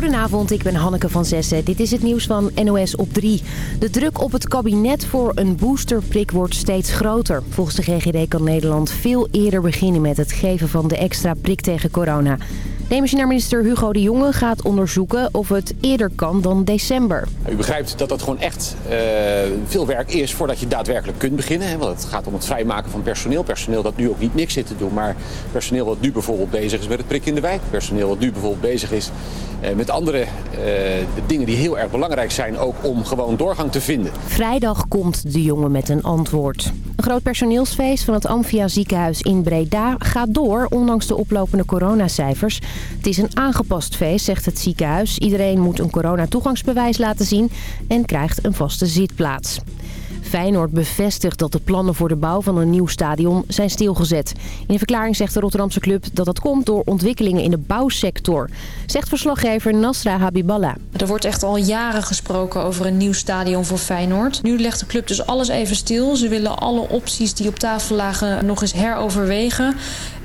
Goedenavond, ik ben Hanneke van Zessen. Dit is het nieuws van NOS op 3. De druk op het kabinet voor een boosterprik wordt steeds groter. Volgens de GGD kan Nederland veel eerder beginnen met het geven van de extra prik tegen corona. Demissionair minister Hugo de Jonge gaat onderzoeken of het eerder kan dan december. U begrijpt dat dat gewoon echt uh, veel werk is voordat je daadwerkelijk kunt beginnen. Hè? Want het gaat om het vrijmaken van personeel. Personeel dat nu ook niet niks zit te doen. Maar personeel wat nu bijvoorbeeld bezig is met het prik in de wijk. Personeel wat nu bijvoorbeeld bezig is uh, met andere uh, dingen die heel erg belangrijk zijn. Ook om gewoon doorgang te vinden. Vrijdag komt de jongen met een antwoord. Een groot personeelsfeest van het Amphia ziekenhuis in Breda gaat door, ondanks de oplopende coronacijfers. Het is een aangepast feest, zegt het ziekenhuis. Iedereen moet een coronatoegangsbewijs laten zien en krijgt een vaste zitplaats. Feyenoord bevestigt dat de plannen voor de bouw van een nieuw stadion zijn stilgezet. In een verklaring zegt de Rotterdamse club dat dat komt door ontwikkelingen in de bouwsector. Zegt verslaggever Nasra Habiballah. Er wordt echt al jaren gesproken over een nieuw stadion voor Feyenoord. Nu legt de club dus alles even stil. Ze willen alle opties die op tafel lagen nog eens heroverwegen.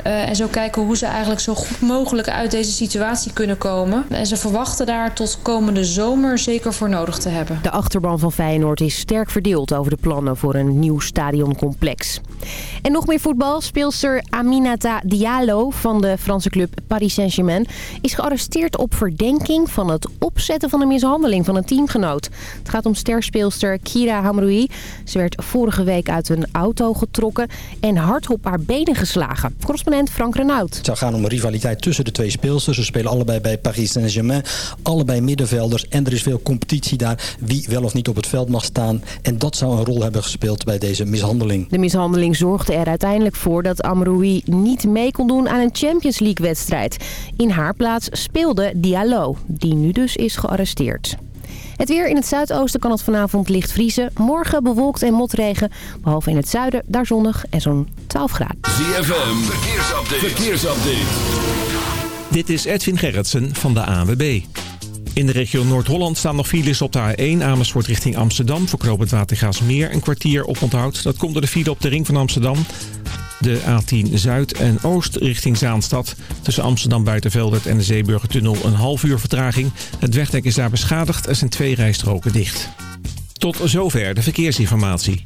Uh, en zo kijken hoe ze eigenlijk zo goed mogelijk uit deze situatie kunnen komen. En ze verwachten daar tot komende zomer zeker voor nodig te hebben. De achterban van Feyenoord is sterk verdeeld over de plannen voor een nieuw stadioncomplex. En nog meer voetbal. Speelster Aminata Diallo van de Franse club Paris Saint-Germain... is gearresteerd op verdenking van het opzetten van een mishandeling van een teamgenoot. Het gaat om sterspeelster Kira Hamroui. Ze werd vorige week uit een auto getrokken en hard op haar benen geslagen. Correspondent Frank Renaud. Het zou gaan om een rivaliteit tussen de twee speelsters. Ze spelen allebei bij Paris Saint-Germain. Allebei middenvelders. En er is veel competitie daar wie wel of niet op het veld mag staan. En dat zou een rol hebben gespeeld bij deze mishandeling. De mishandeling zorgde er uiteindelijk voor dat Amroui niet mee kon doen aan een Champions League wedstrijd. In haar plaats speelde Diallo, die nu dus is gearresteerd. Het weer in het zuidoosten kan het vanavond licht vriezen. Morgen bewolkt en motregen. Behalve in het zuiden, daar zonnig en zo'n 12 graden. ZFM, verkeersupdate. verkeersupdate. Dit is Edwin Gerritsen van de ANWB. In de regio Noord-Holland staan nog files op de A1 Amersfoort richting Amsterdam. Voor knooppunt meer een kwartier op onthoud. Dat komt door de file op de ring van Amsterdam. De A10 Zuid en Oost richting Zaanstad. Tussen Amsterdam Buitenveldert en de Zeeburgertunnel een half uur vertraging. Het wegdek is daar beschadigd. Er zijn twee rijstroken dicht. Tot zover de verkeersinformatie.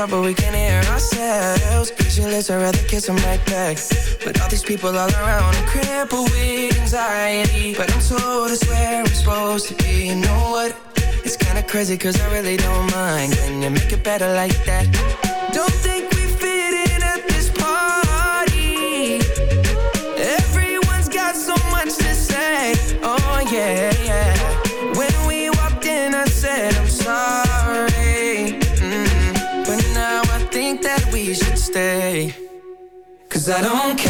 talk, but we can't hear ourselves. Pictureless, I'd rather kiss them right back. But all these people all around, I'm with anxiety. But I'm told it's where I'm supposed to be. You know what? It's kinda crazy, cause I really don't mind. Can you make it better like that? Don't think I don't care.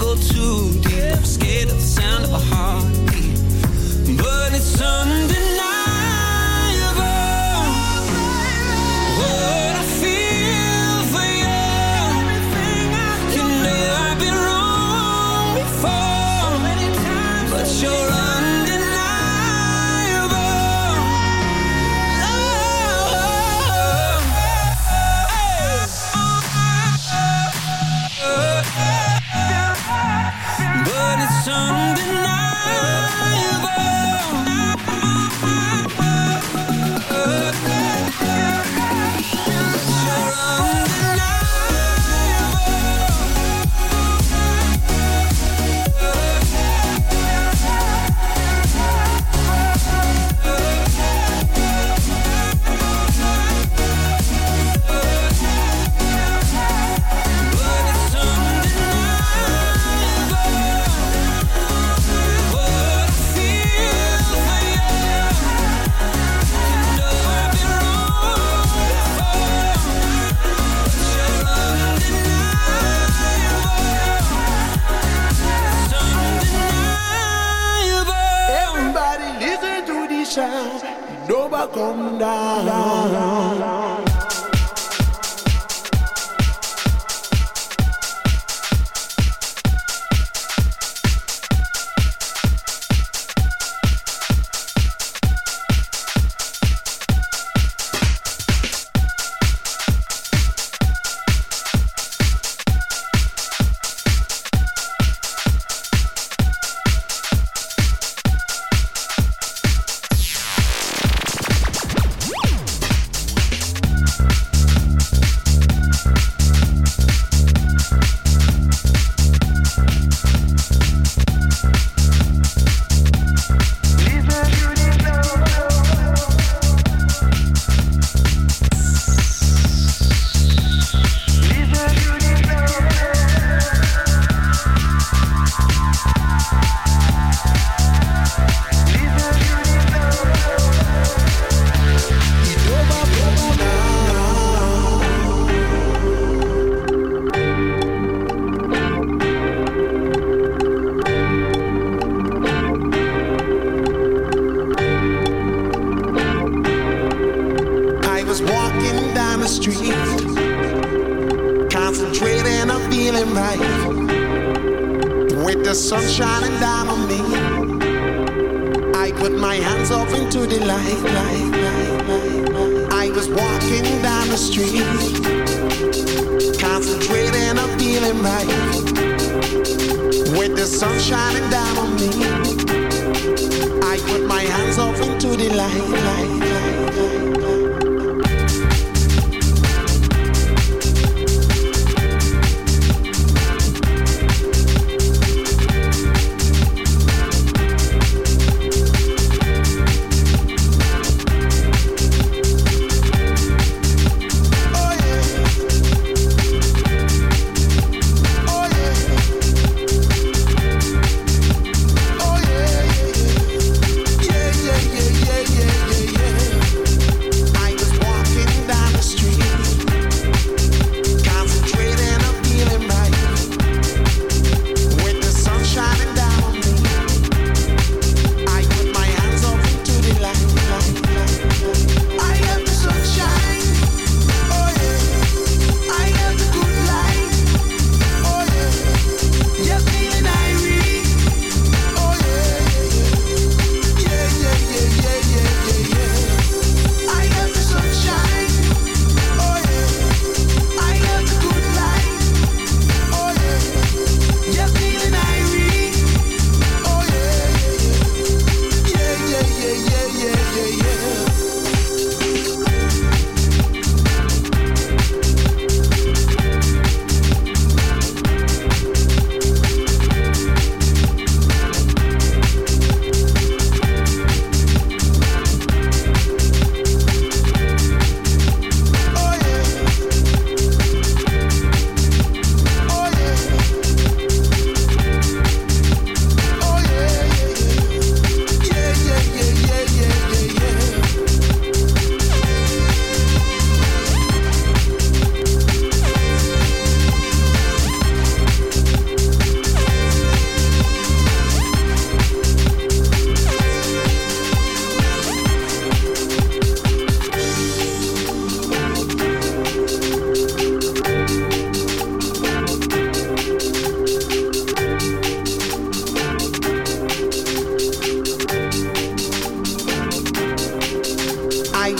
go to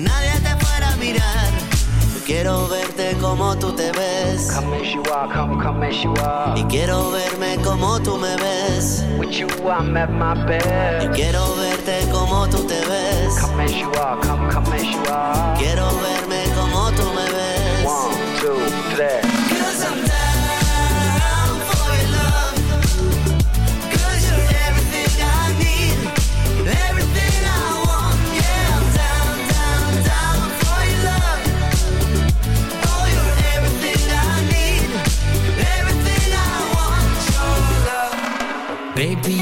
Si nadie te fuera a mirar. Yo quiero verte como tú te ves. Come as you are, come, come as you are. Y quiero verme como tú me ves. With you, I'm at my best. Y quiero verte como tú te ves. Come as you are, come, come as you are. Quiero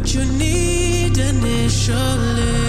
what you need initially.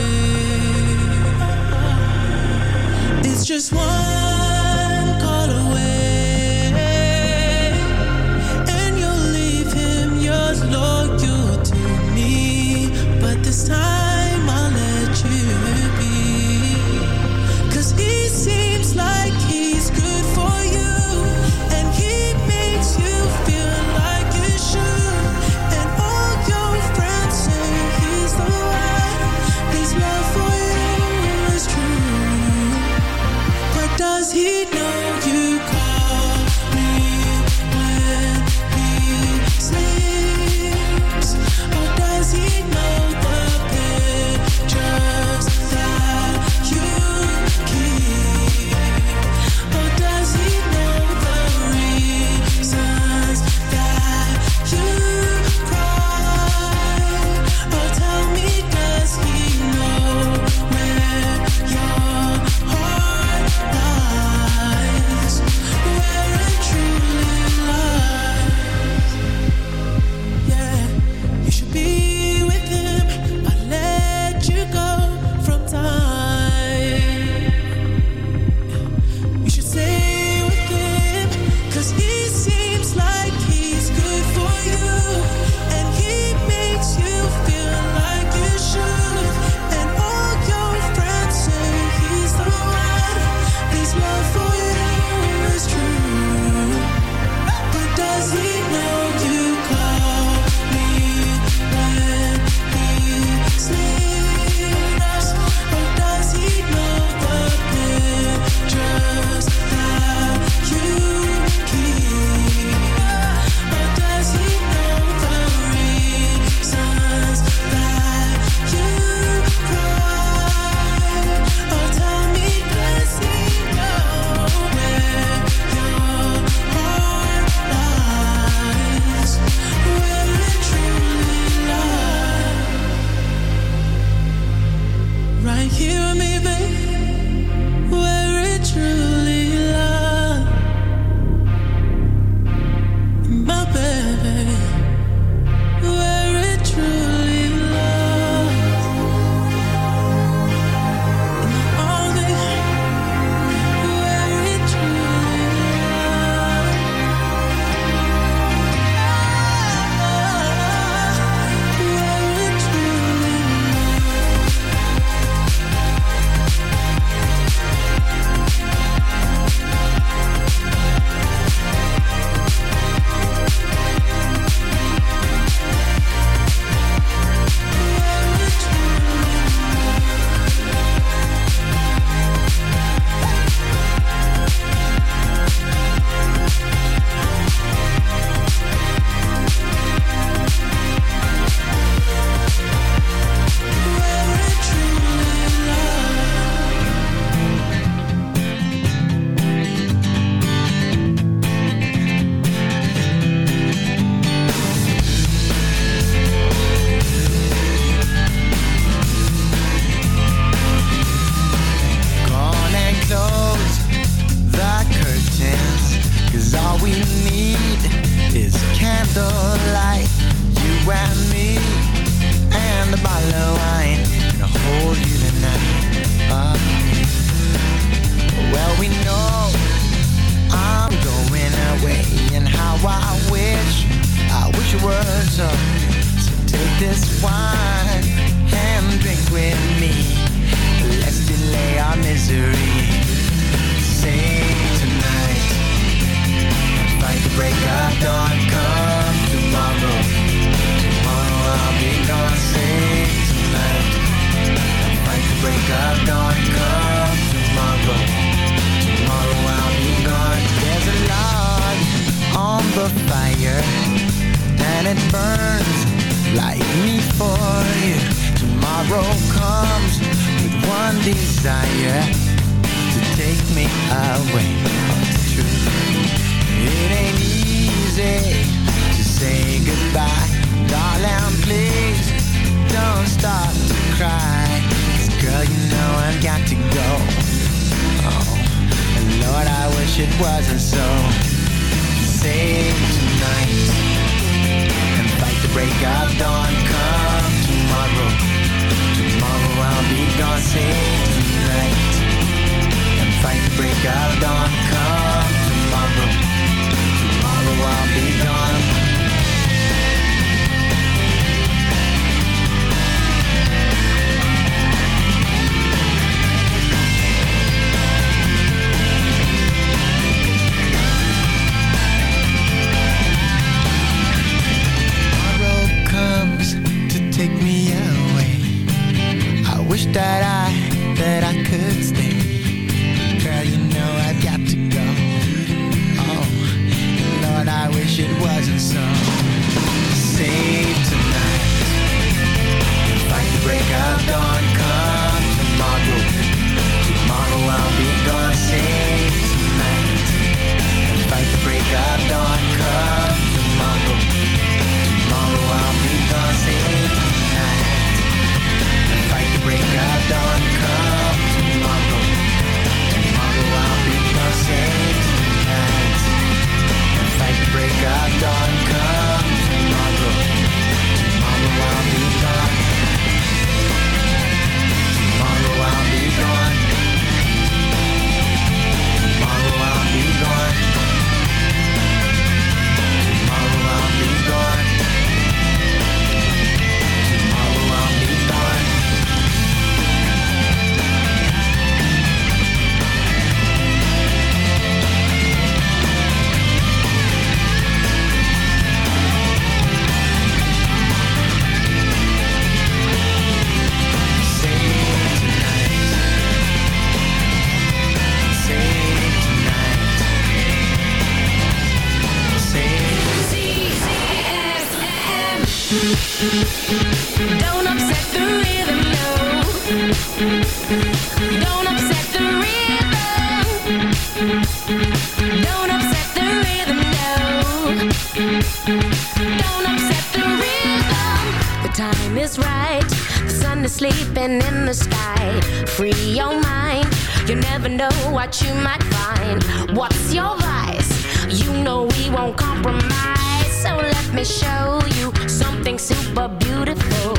super beautiful.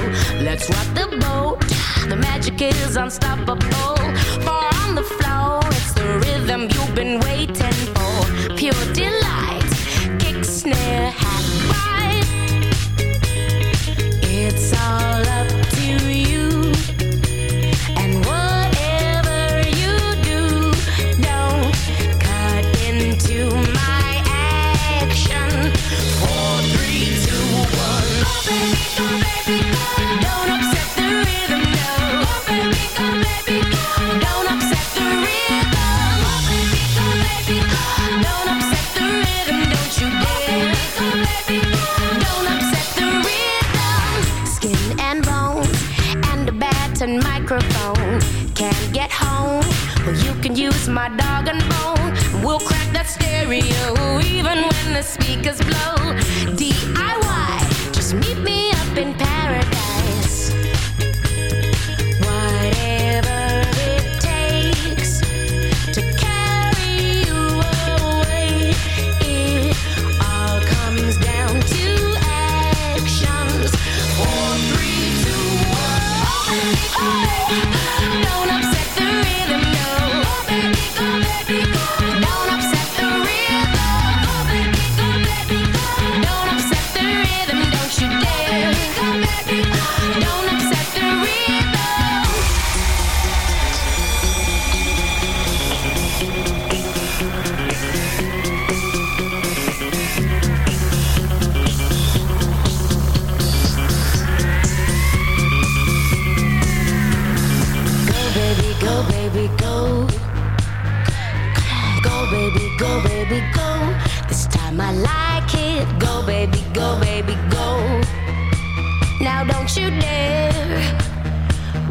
Let's rock the boat. The magic is unstoppable. Fall on the floor, it's the rhythm you've been waiting for. Pure delight, kick, snare, speakers blow. baby, go, baby, go. This time I like it. Go, baby, go, baby, go. Now don't you dare.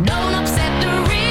Don't upset the real.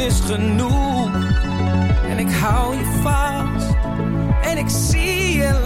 is genoeg. En ik hou je vast en ik zie je